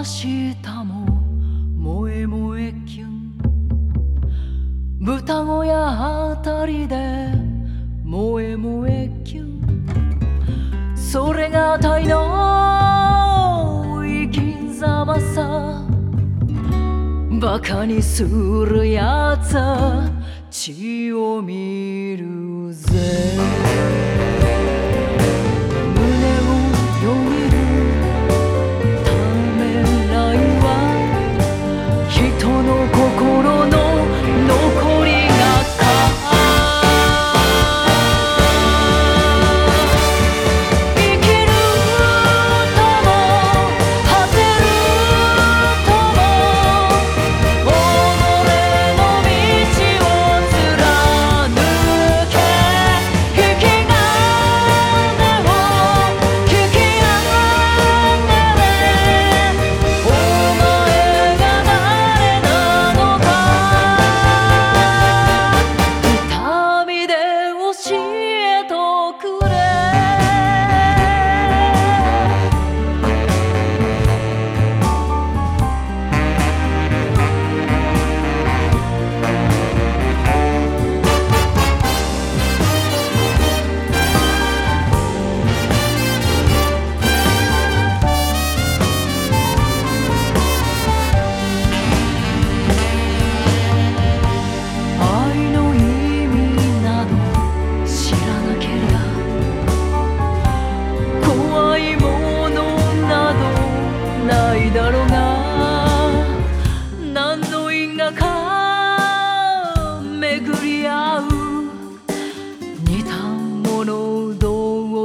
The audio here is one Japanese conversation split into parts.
明日も萌え萌えキュン。豚小屋あたりで萌え萌えキュン。それがたいの生き様さ。バカにするやつは血を見る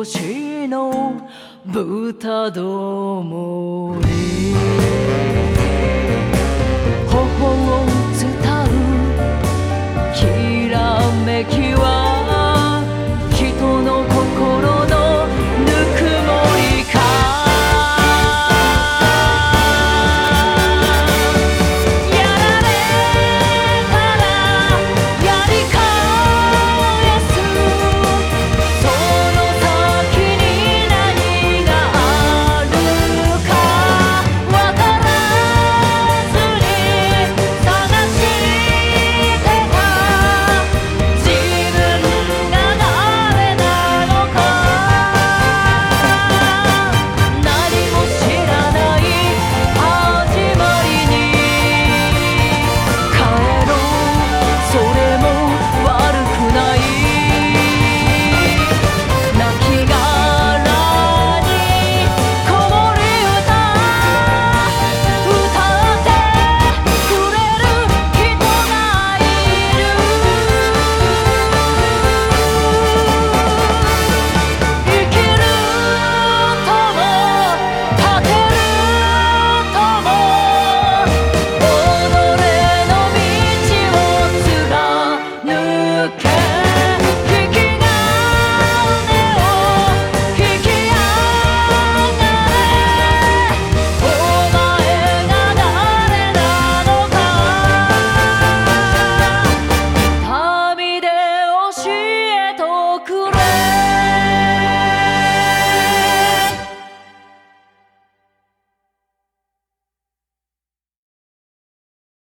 同士の豚どもに